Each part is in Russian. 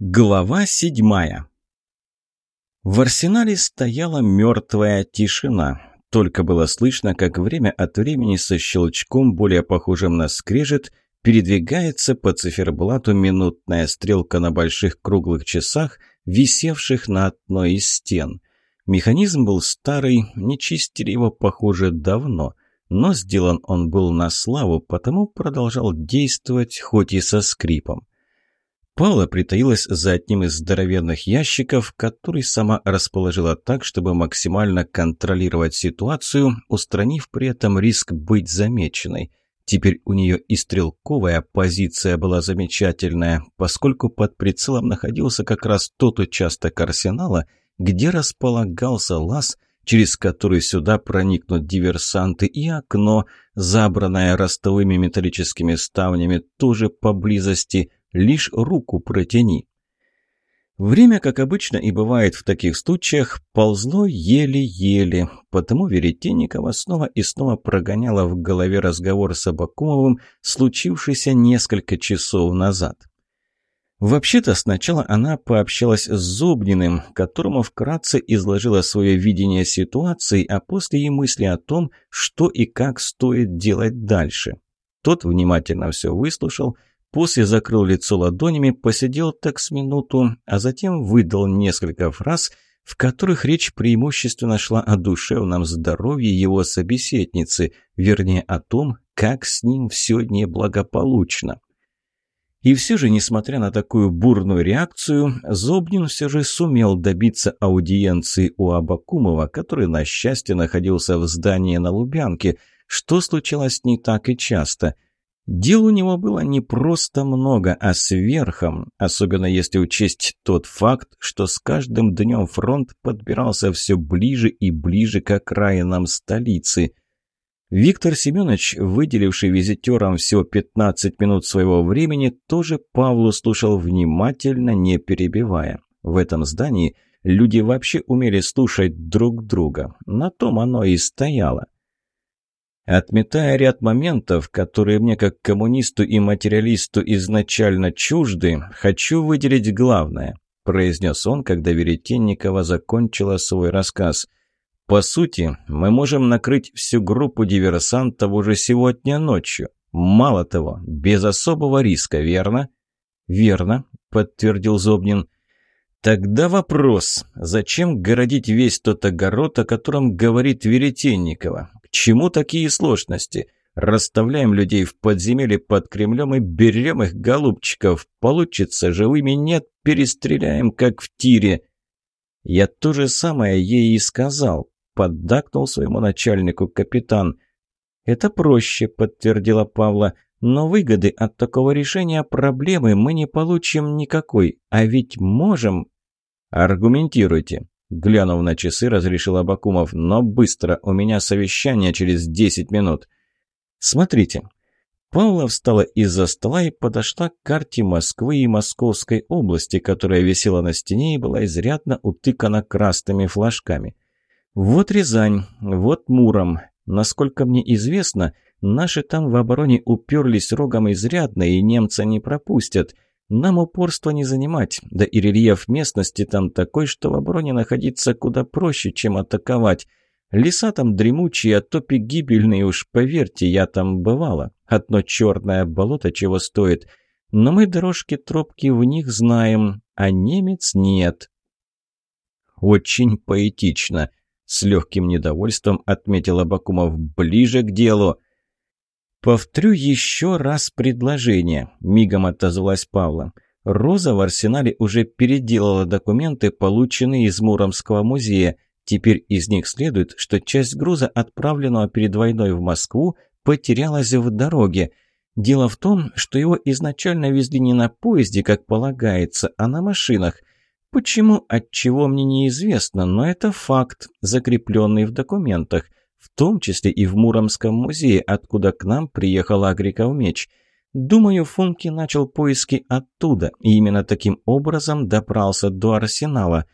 Глава седьмая В арсенале стояла мертвая тишина. Только было слышно, как время от времени со щелчком, более похожим на скрежет, передвигается по циферблату минутная стрелка на больших круглых часах, висевших на одной из стен. Механизм был старый, не чистили его, похоже, давно, но сделан он был на славу, потому продолжал действовать, хоть и со скрипом. Паула притаилась за одним из здоровенных ящиков, который сама расположила так, чтобы максимально контролировать ситуацию, устранив при этом риск быть замеченной. Теперь у нее и стрелковая позиция была замечательная, поскольку под прицелом находился как раз тот участок арсенала, где располагался лаз, через который сюда проникнут диверсанты, и окно, забранное ростовыми металлическими ставнями, тоже поблизости – Лишь руку протяни. Время, как обычно и бывает в таких случаях, ползло еле-еле, потому Веретенникова снова и снова прогоняла в голове разговор с Абакумовым, случившийся несколько часов назад. Вообще-то сначала она пообщалась с Зубниным, которому вкратце изложила свое видение ситуации, а после и мысли о том, что и как стоит делать дальше. Тот внимательно все выслушал – После закрыл лицо ладонями, посидел так с минуту, а затем выдал несколько фраз, в которых речь преимущественно шла о душевном здоровье его собеседницы, вернее о том, как с ним все неблагополучно. И все же, несмотря на такую бурную реакцию, Зобнин все же сумел добиться аудиенции у Абакумова, который, на счастье, находился в здании на Лубянке, что случалось не так и часто – Дел у него было не просто много, а сверхом, особенно если учесть тот факт, что с каждым днем фронт подбирался все ближе и ближе к окраинам столицы. Виктор Семенович, выделивший визитерам всего 15 минут своего времени, тоже Павлу слушал внимательно, не перебивая. В этом здании люди вообще умели слушать друг друга. На том оно и стояло. Отметая ряд моментов, которые мне как коммунисту и материалисту изначально чужды, хочу выделить главное, произнес он, когда Веретенникова закончила свой рассказ. По сути, мы можем накрыть всю группу диверсантов уже сегодня ночью. Мало того, без особого риска, верно? Верно, подтвердил Зобнин. Тогда вопрос, зачем городить весь тот огород, о котором говорит Веретенникова? К чему такие сложности? Расставляем людей в подземелье под Кремлем и берем их, голубчиков. Получится, живыми нет, перестреляем, как в тире. Я то же самое ей и сказал, поддакнул своему начальнику капитан. Это проще, подтвердила Павла. Но выгоды от такого решения проблемы мы не получим никакой. А ведь можем... Аргументируйте. Глянув на часы, разрешил Абакумов. «Но быстро, у меня совещание через десять минут». «Смотрите». Павла встала из-за стола и подошла к карте Москвы и Московской области, которая висела на стене и была изрядно утыкана красными флажками. «Вот Рязань, вот Муром. Насколько мне известно, наши там в обороне уперлись рогом изрядно, и немца не пропустят». Нам упорство не занимать, да и рельеф местности там такой, что в обороне находиться куда проще, чем атаковать. Леса там дремучие, а топи гибельные уж, поверьте, я там бывала. Одно черное болото чего стоит. Но мы дорожки-тропки в них знаем, а немец нет. Очень поэтично. С легким недовольством отметил Абакумов. Ближе к делу. «Повторю еще раз предложение», – мигом отозвалась Павла. «Роза в арсенале уже переделала документы, полученные из Муромского музея. Теперь из них следует, что часть груза, отправленного перед войной в Москву, потерялась в дороге. Дело в том, что его изначально везли не на поезде, как полагается, а на машинах. Почему, от чего мне неизвестно, но это факт, закрепленный в документах в том числе и в Муромском музее, откуда к нам приехал Агриков меч. Думаю, Функи начал поиски оттуда, и именно таким образом добрался до арсенала.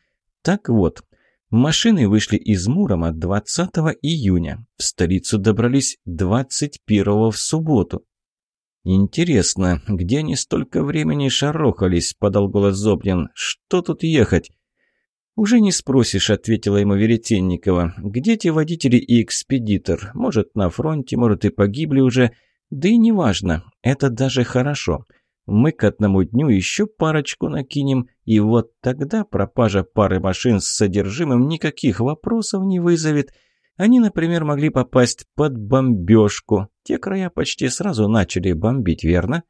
Так вот, машины вышли из Мурома 20 июня, в столицу добрались 21 в субботу. «Интересно, где они столько времени шарохались?» – подал голос Зобнин. «Что тут ехать?» «Уже не спросишь», — ответила ему Веретенникова. «Где те водители и экспедитор? Может, на фронте, может, и погибли уже. Да и неважно. Это даже хорошо. Мы к одному дню еще парочку накинем, и вот тогда пропажа пары машин с содержимым никаких вопросов не вызовет. Они, например, могли попасть под бомбежку. Те края почти сразу начали бомбить, верно?»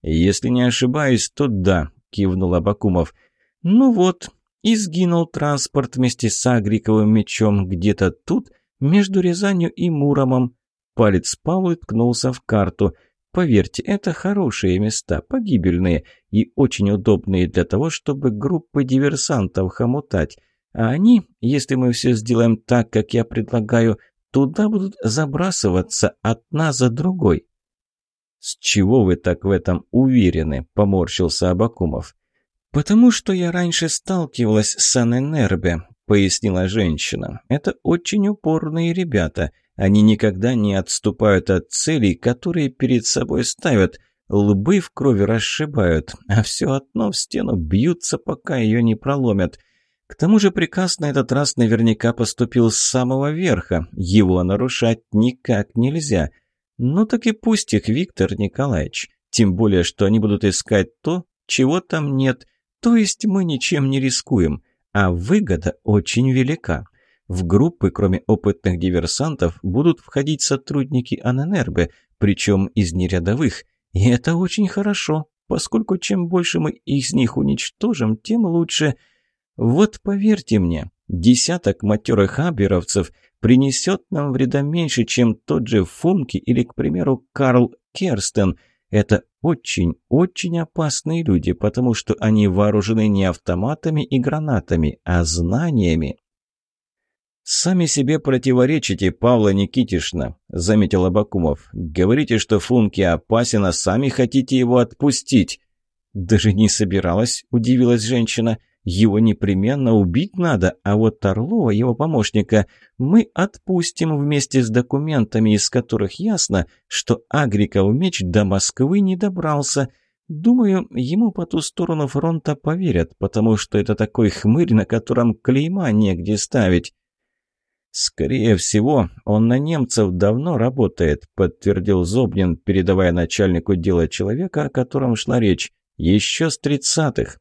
«Если не ошибаюсь, то да», — кивнул Абакумов. «Ну вот, и сгинул транспорт вместе с Агриковым мечом где-то тут, между Рязанью и Муромом. Палец Павлы ткнулся в карту. Поверьте, это хорошие места, погибельные и очень удобные для того, чтобы группы диверсантов хомутать. А они, если мы все сделаем так, как я предлагаю, туда будут забрасываться одна за другой. «С чего вы так в этом уверены?» – поморщился Абакумов. «Потому что я раньше сталкивалась с Аненербе», — пояснила женщина. «Это очень упорные ребята. Они никогда не отступают от целей, которые перед собой ставят. Лбы в крови расшибают, а все одно в стену бьются, пока ее не проломят. К тому же приказ на этот раз наверняка поступил с самого верха. Его нарушать никак нельзя. Ну так и пусть их, Виктор Николаевич. Тем более, что они будут искать то, чего там нет — то есть мы ничем не рискуем, а выгода очень велика. В группы, кроме опытных диверсантов, будут входить сотрудники АННРБ, причем из нерядовых. И это очень хорошо, поскольку чем больше мы из них уничтожим, тем лучше. Вот поверьте мне, десяток матерых аберовцев принесет нам вреда меньше, чем тот же Фумки или, к примеру, Карл Керстен – это очень-очень опасные люди, потому что они вооружены не автоматами и гранатами, а знаниями. «Сами себе противоречите, Павла Никитишна», — заметил Абакумов. «Говорите, что Функи опасен, а сами хотите его отпустить». «Даже не собиралась», — удивилась женщина. Его непременно убить надо, а вот Орлова, его помощника, мы отпустим вместе с документами, из которых ясно, что Агриков меч до Москвы не добрался. Думаю, ему по ту сторону фронта поверят, потому что это такой хмырь, на котором клейма негде ставить. «Скорее всего, он на немцев давно работает», — подтвердил Зобнин, передавая начальнику дела человека, о котором шла речь. «Еще с тридцатых.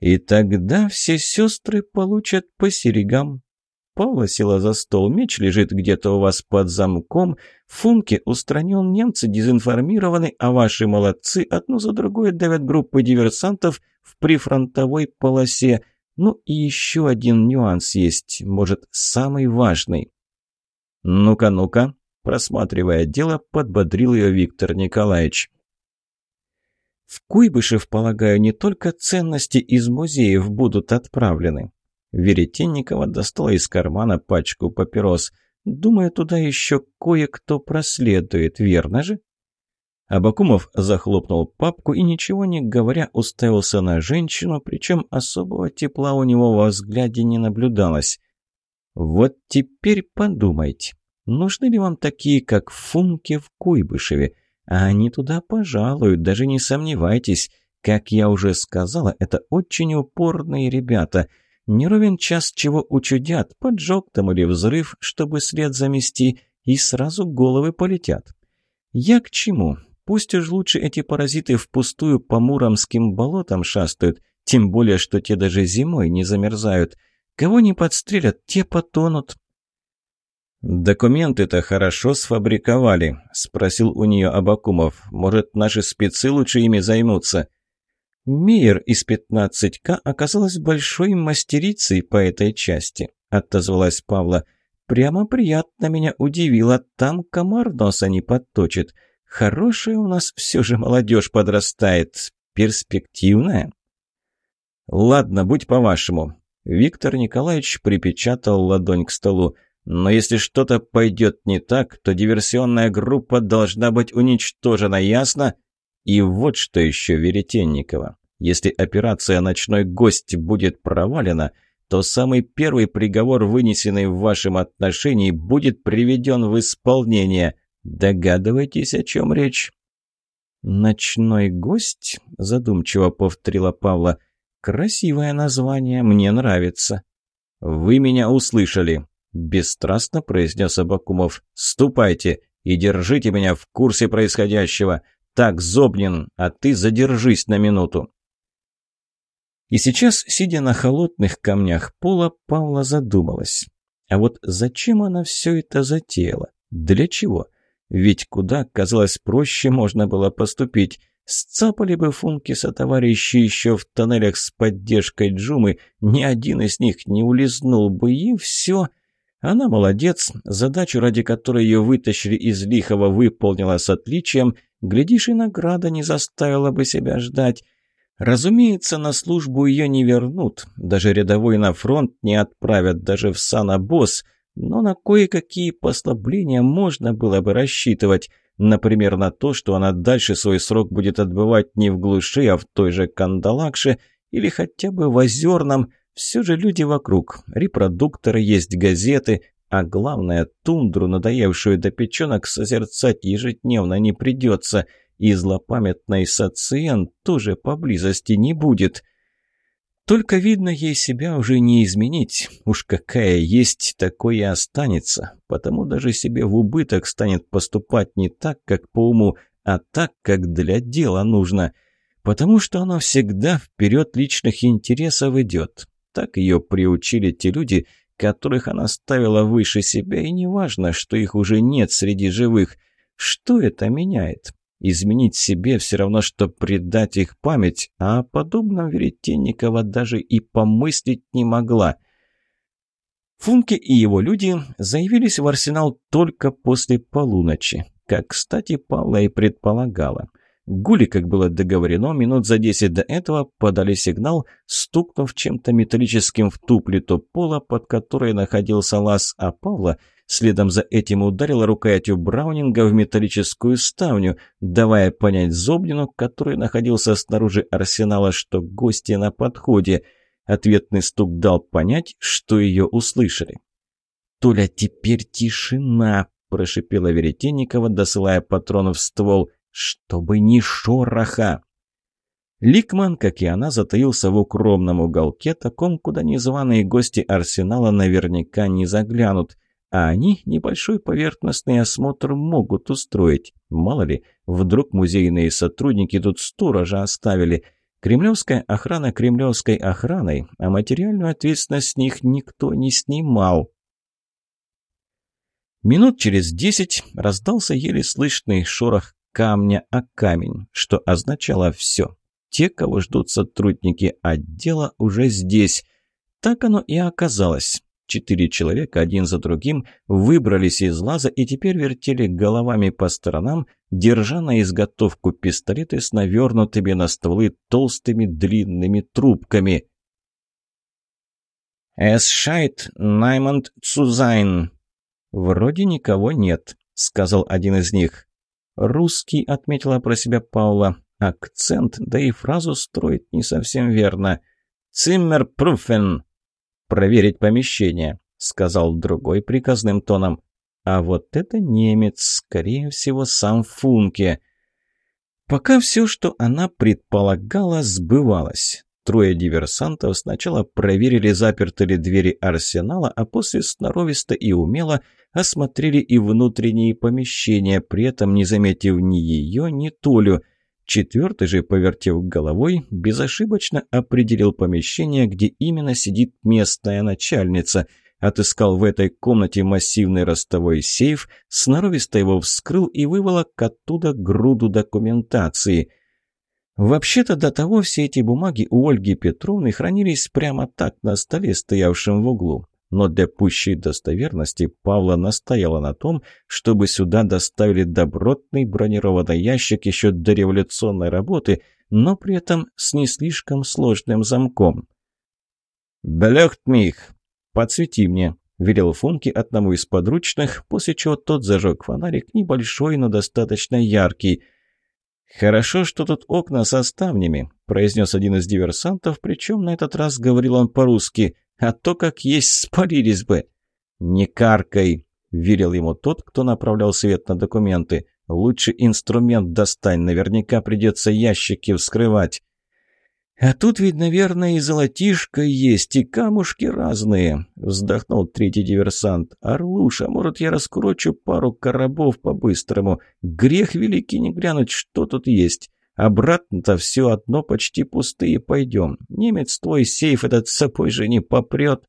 И тогда все сестры получат по серегам. Павла села за стол, меч лежит где-то у вас под замком, Функе устранен, немцы дезинформированы, а ваши молодцы одну за другой давят группы диверсантов в прифронтовой полосе. Ну и еще один нюанс есть, может, самый важный. «Ну-ка, ну-ка», просматривая дело, подбодрил ее Виктор Николаевич. В Куйбышев, полагаю, не только ценности из музеев будут отправлены. Веретенникова достала из кармана пачку папирос. Думаю, туда еще кое-кто проследует, верно же? Абакумов захлопнул папку и, ничего не говоря, уставился на женщину, причем особого тепла у него во взгляде не наблюдалось. «Вот теперь подумайте, нужны ли вам такие, как Функе в Куйбышеве?» А они туда пожалуют, даже не сомневайтесь. Как я уже сказала, это очень упорные ребята. Не ровен час чего учудят, поджог там или взрыв, чтобы след замести, и сразу головы полетят. Я к чему? Пусть уж лучше эти паразиты впустую по муромским болотам шастают, тем более, что те даже зимой не замерзают. Кого не подстрелят, те потонут. «Документы-то хорошо сфабриковали», — спросил у нее Абакумов. «Может, наши спецы лучше ими займутся?» «Мейер из 15К оказалась большой мастерицей по этой части», — отозвалась Павла. «Прямо приятно меня удивило. Там комар носа не подточит. Хорошая у нас все же молодежь подрастает. Перспективная». «Ладно, будь по-вашему». Виктор Николаевич припечатал ладонь к столу. Но если что-то пойдет не так, то диверсионная группа должна быть уничтожена, ясно? И вот что еще Веретенникова. Если операция «Ночной гость» будет провалена, то самый первый приговор, вынесенный в вашем отношении, будет приведен в исполнение. Догадываетесь, о чем речь? «Ночной гость?» – задумчиво повторила Павла. «Красивое название, мне нравится». «Вы меня услышали», – бесстрастно произнес Абакумов. «Ступайте и держите меня в курсе происходящего. Так, Зобнин, а ты задержись на минуту». И сейчас, сидя на холодных камнях пола, Павла задумалась. А вот зачем она все это затеяла? Для чего? Ведь куда, казалось, проще можно было поступить. Сцапали бы Функиса товарищи еще в тоннелях с поддержкой Джумы, ни один из них не улизнул бы, и все. Она молодец, задачу, ради которой ее вытащили из лихого, выполнила с отличием. Глядишь, и награда не заставила бы себя ждать. Разумеется, на службу ее не вернут, даже рядовой на фронт не отправят, даже в санобосс, но на кое-какие послабления можно было бы рассчитывать. Например, на то, что она дальше свой срок будет отбывать не в глуши, а в той же Кандалакше или хотя бы в Озерном. Все же люди вокруг, репродукторы есть, газеты, а главное, тундру, надоевшую до печенок, созерцать ежедневно не придется – и злопамятной Сациен тоже поблизости не будет. Только, видно, ей себя уже не изменить. Уж какая есть, такое и останется. Потому даже себе в убыток станет поступать не так, как по уму, а так, как для дела нужно. Потому что оно всегда вперед личных интересов идет. Так ее приучили те люди, которых она ставила выше себя, и неважно, что их уже нет среди живых. Что это меняет? Изменить себе все равно, что предать их память, а о подобном Веретенникова даже и помыслить не могла. Функе и его люди заявились в арсенал только после полуночи, как, кстати, Павла и предполагала. Гули, как было договорено, минут за десять до этого подали сигнал, стукнув чем-то металлическим в ту плиту пола, под которой находился лаз, а Павла – Следом за этим ударила рукоятью Браунинга в металлическую ставню, давая понять Зобнину, который находился снаружи арсенала, что гости на подходе. Ответный стук дал понять, что ее услышали. «Толя, теперь тишина!» – прошипела Веретенникова, досылая патроны в ствол. «Чтобы ни шороха!» Ликман, как и она, затаился в укромном уголке, таком, куда незваные гости арсенала наверняка не заглянут а они небольшой поверхностный осмотр могут устроить. Мало ли, вдруг музейные сотрудники тут сторожа оставили. Кремлевская охрана кремлевской охраной, а материальную ответственность с них никто не снимал. Минут через десять раздался еле слышный шорох камня о камень, что означало все. Те, кого ждут сотрудники отдела, уже здесь. Так оно и оказалось. Четыре человека один за другим выбрались из лаза и теперь вертели головами по сторонам, держа на изготовку пистолеты с навернутыми на стволы толстыми длинными трубками. «Es scheit Наймонд Цузайн». «Вроде никого нет», — сказал один из них. «Русский», — отметила про себя Паула. «Акцент, да и фразу строит не совсем верно». «Циммерпруфен», «Проверить помещение», — сказал другой приказным тоном. «А вот это немец, скорее всего, сам Функе». Пока все, что она предполагала, сбывалось. Трое диверсантов сначала проверили, заперты ли двери арсенала, а после сноровисто и умело осмотрели и внутренние помещения, при этом не заметив ни ее, ни Толю — Четвертый же, повертев головой, безошибочно определил помещение, где именно сидит местная начальница. Отыскал в этой комнате массивный ростовой сейф, сноровисто его вскрыл и выволок оттуда груду документации. Вообще-то до того все эти бумаги у Ольги Петровны хранились прямо так на столе, стоявшем в углу но для пущей достоверности Павла настояла на том, чтобы сюда доставили добротный бронированный ящик еще до революционной работы, но при этом с не слишком сложным замком. «Белехт мих! Подсвети мне!» — велел Функи одному из подручных, после чего тот зажег фонарик, небольшой, но достаточно яркий. «Хорошо, что тут окна со ставнями», — произнес один из диверсантов, причем на этот раз говорил он по-русски — а то как есть спалились бы. «Не каркай!» – верил ему тот, кто направлял свет на документы. Лучше инструмент достань, наверняка придется ящики вскрывать». «А тут ведь, наверное, и золотишко есть, и камушки разные», — вздохнул третий диверсант. «Орлуша, может, я раскурочу пару коробов по-быстрому? Грех великий не глянуть, что тут есть. Обратно-то все одно почти пустые пойдем. Немец твой сейф этот с собой же не попрет».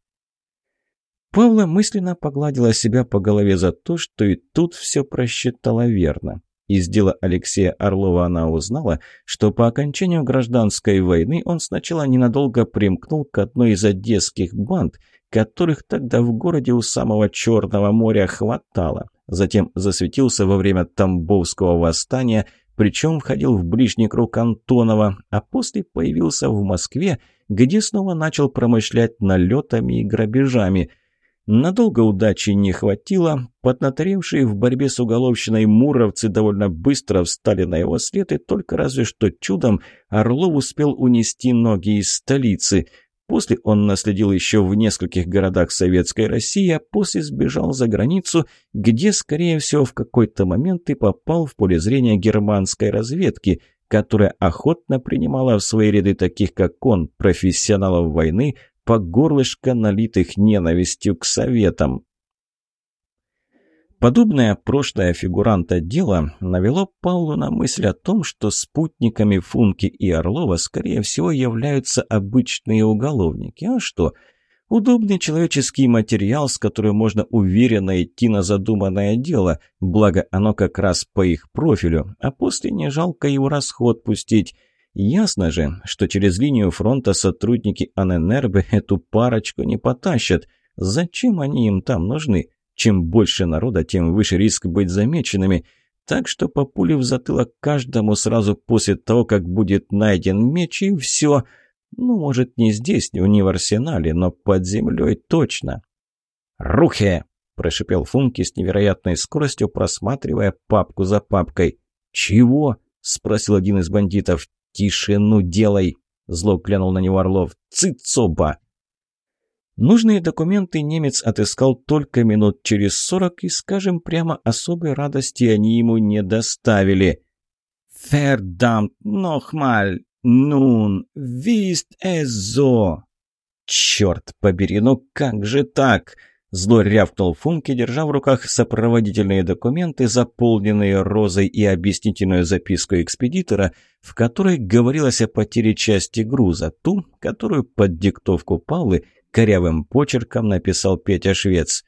Павла мысленно погладила себя по голове за то, что и тут все просчитала верно. Из дела Алексея Орлова она узнала, что по окончанию гражданской войны он сначала ненадолго примкнул к одной из одесских банд, которых тогда в городе у самого Черного моря хватало. Затем засветился во время Тамбовского восстания, причем входил в ближний круг Антонова, а после появился в Москве, где снова начал промышлять налетами и грабежами – Надолго удачи не хватило. Поднаторевшие в борьбе с уголовщиной муровцы довольно быстро встали на его след, и только разве что чудом Орлов успел унести ноги из столицы. После он наследил еще в нескольких городах Советской России, а после сбежал за границу, где, скорее всего, в какой-то момент и попал в поле зрения германской разведки, которая охотно принимала в свои ряды таких, как он, профессионалов войны, по горлышко налитых ненавистью к советам. Подобное прошлое фигуранта дела навело Паулу на мысль о том, что спутниками Функи и Орлова, скорее всего, являются обычные уголовники. А что? Удобный человеческий материал, с которым можно уверенно идти на задуманное дело, благо оно как раз по их профилю, а после не жалко его расход пустить. Ясно же, что через линию фронта сотрудники Аненербе эту парочку не потащат. Зачем они им там нужны? Чем больше народа, тем выше риск быть замеченными. Так что по пуле в затылок каждому сразу после того, как будет найден меч, и все. Ну, может, не здесь, не в арсенале, но под землей точно. «Рухе!» – прошипел Функи с невероятной скоростью, просматривая папку за папкой. «Чего?» – спросил один из бандитов. «Тишину делай!» – зло глянул на него Орлов. «Цыцоба!» Нужные документы немец отыскал только минут через сорок, и, скажем прямо, особой радости они ему не доставили. «Фердамт нохмаль! Нун! Вист эзо!» «Черт побери, ну как же так?» Зло рявкнул Функи, держа в руках сопроводительные документы, заполненные розой и объяснительную записку экспедитора, в которой говорилось о потере части груза, ту, которую под диктовку Павлы корявым почерком написал Петя Швец.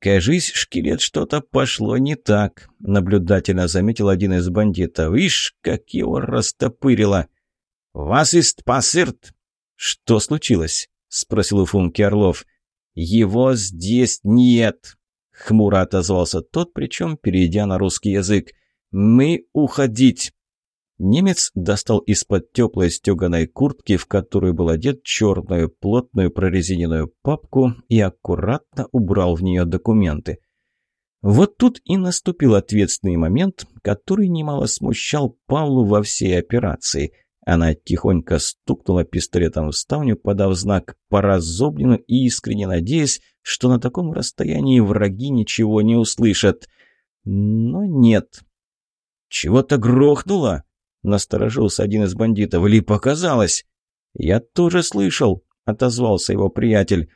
«Кажись, шкелет что-то пошло не так», — наблюдательно заметил один из бандитов. «Ишь, как его растопырило!» «Вас ист пассирт!» «Что случилось?» — спросил у Функи. «Орлов». «Его здесь нет!» — хмуро отозвался тот, причем перейдя на русский язык. «Мы уходить!» Немец достал из-под теплой стеганой куртки, в которую был одет, черную плотную прорезиненную папку и аккуратно убрал в нее документы. Вот тут и наступил ответственный момент, который немало смущал Павлу во всей операции – она тихонько стукнула пистолетом в ставню, подав знак «Пора Зобнину» и искренне надеясь, что на таком расстоянии враги ничего не услышат. Но нет. «Чего-то грохнуло?» — насторожился один из бандитов. «Или показалось?» «Я тоже слышал», — отозвался его приятель.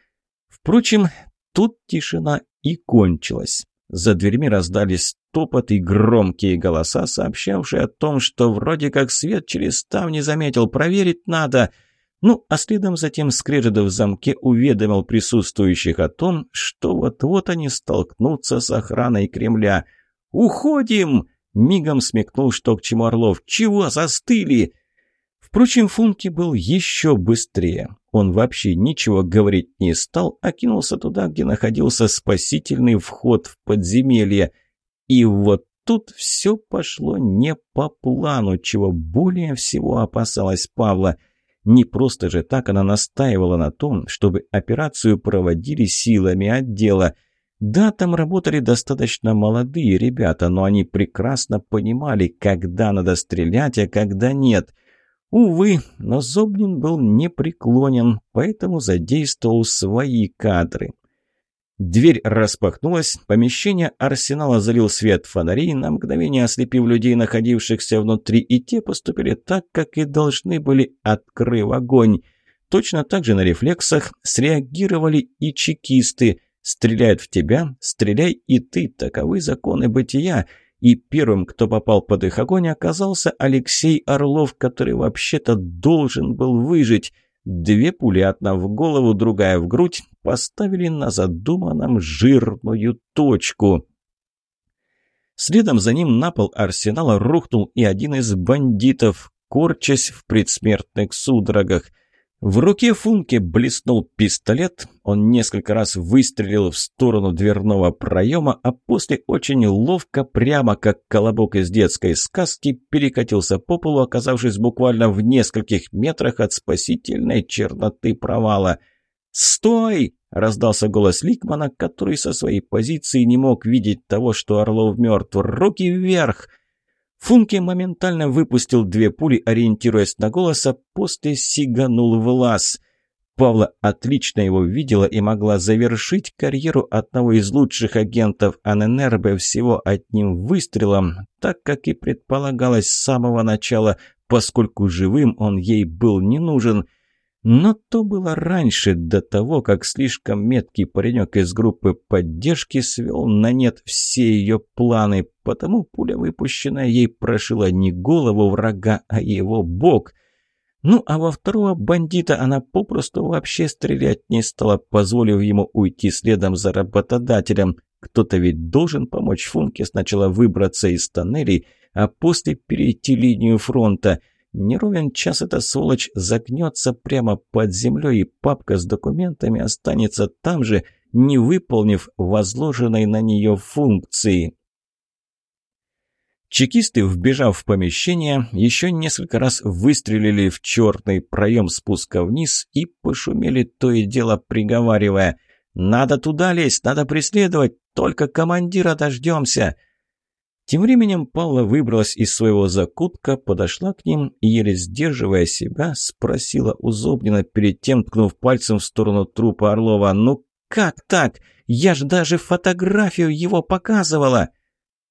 Впрочем, тут тишина и кончилась. За дверьми раздались топот и громкие голоса, сообщавшие о том, что вроде как свет через ставни заметил, проверить надо. Ну, а следом затем скрежет в замке уведомил присутствующих о том, что вот-вот они столкнутся с охраной Кремля. «Уходим!» — мигом смекнул, что к чему Орлов. «Чего застыли?» Впрочем, Функи был еще быстрее. Он вообще ничего говорить не стал, а кинулся туда, где находился спасительный вход в подземелье. И вот тут все пошло не по плану, чего более всего опасалась Павла. Не просто же так она настаивала на том, чтобы операцию проводили силами отдела. Да, там работали достаточно молодые ребята, но они прекрасно понимали, когда надо стрелять, а когда нет – Увы, но Зобнин был непреклонен, поэтому задействовал свои кадры. Дверь распахнулась, помещение арсенала залил свет фонарей, на мгновение ослепив людей, находившихся внутри, и те поступили так, как и должны были, открыв огонь. Точно так же на рефлексах среагировали и чекисты. Стреляют в тебя, стреляй и ты, таковы законы бытия. И первым, кто попал под их огонь, оказался Алексей Орлов, который вообще-то должен был выжить. Две пули, одна в голову, другая в грудь, поставили на задуманном жирную точку. Следом за ним на пол арсенала рухнул и один из бандитов, корчась в предсмертных судорогах – в руке Функе блеснул пистолет, он несколько раз выстрелил в сторону дверного проема, а после очень ловко, прямо как колобок из детской сказки, перекатился по полу, оказавшись буквально в нескольких метрах от спасительной черноты провала. «Стой!» — раздался голос Ликмана, который со своей позиции не мог видеть того, что Орлов мертв. «Руки вверх!» Функи моментально выпустил две пули, ориентируясь на голос, а после сиганул в лаз. Павла отлично его видела и могла завершить карьеру одного из лучших агентов АННРБ всего одним выстрелом, так как и предполагалось с самого начала, поскольку живым он ей был не нужен – но то было раньше, до того, как слишком меткий паренек из группы поддержки свел на нет все ее планы, потому пуля, выпущенная ей, прошила не голову врага, а его бок. Ну, а во второго бандита она попросту вообще стрелять не стала, позволив ему уйти следом за работодателем. Кто-то ведь должен помочь Функе сначала выбраться из тоннелей, а после перейти линию фронта – не ровен час эта сволочь загнется прямо под землей, и папка с документами останется там же, не выполнив возложенной на нее функции. Чекисты, вбежав в помещение, еще несколько раз выстрелили в черный проем спуска вниз и пошумели то и дело приговаривая «Надо туда лезть, надо преследовать, только командира дождемся!» Тем временем Павла выбралась из своего закутка, подошла к ним и, еле сдерживая себя, спросила у Зобнина, перед тем ткнув пальцем в сторону трупа Орлова. «Ну как так? Я ж даже фотографию его показывала!»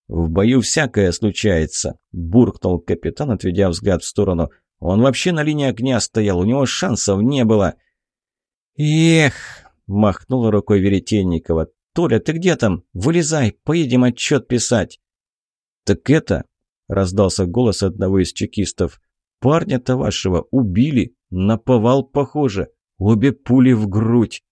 «В бою всякое случается», – буркнул капитан, отведя взгляд в сторону. «Он вообще на линии огня стоял, у него шансов не было». «Эх!» – махнула рукой Веретенникова. «Толя, ты где там? Вылезай, поедем отчет писать». «Так это...» — раздался голос одного из чекистов. «Парня-то вашего убили, наповал, похоже, обе пули в грудь».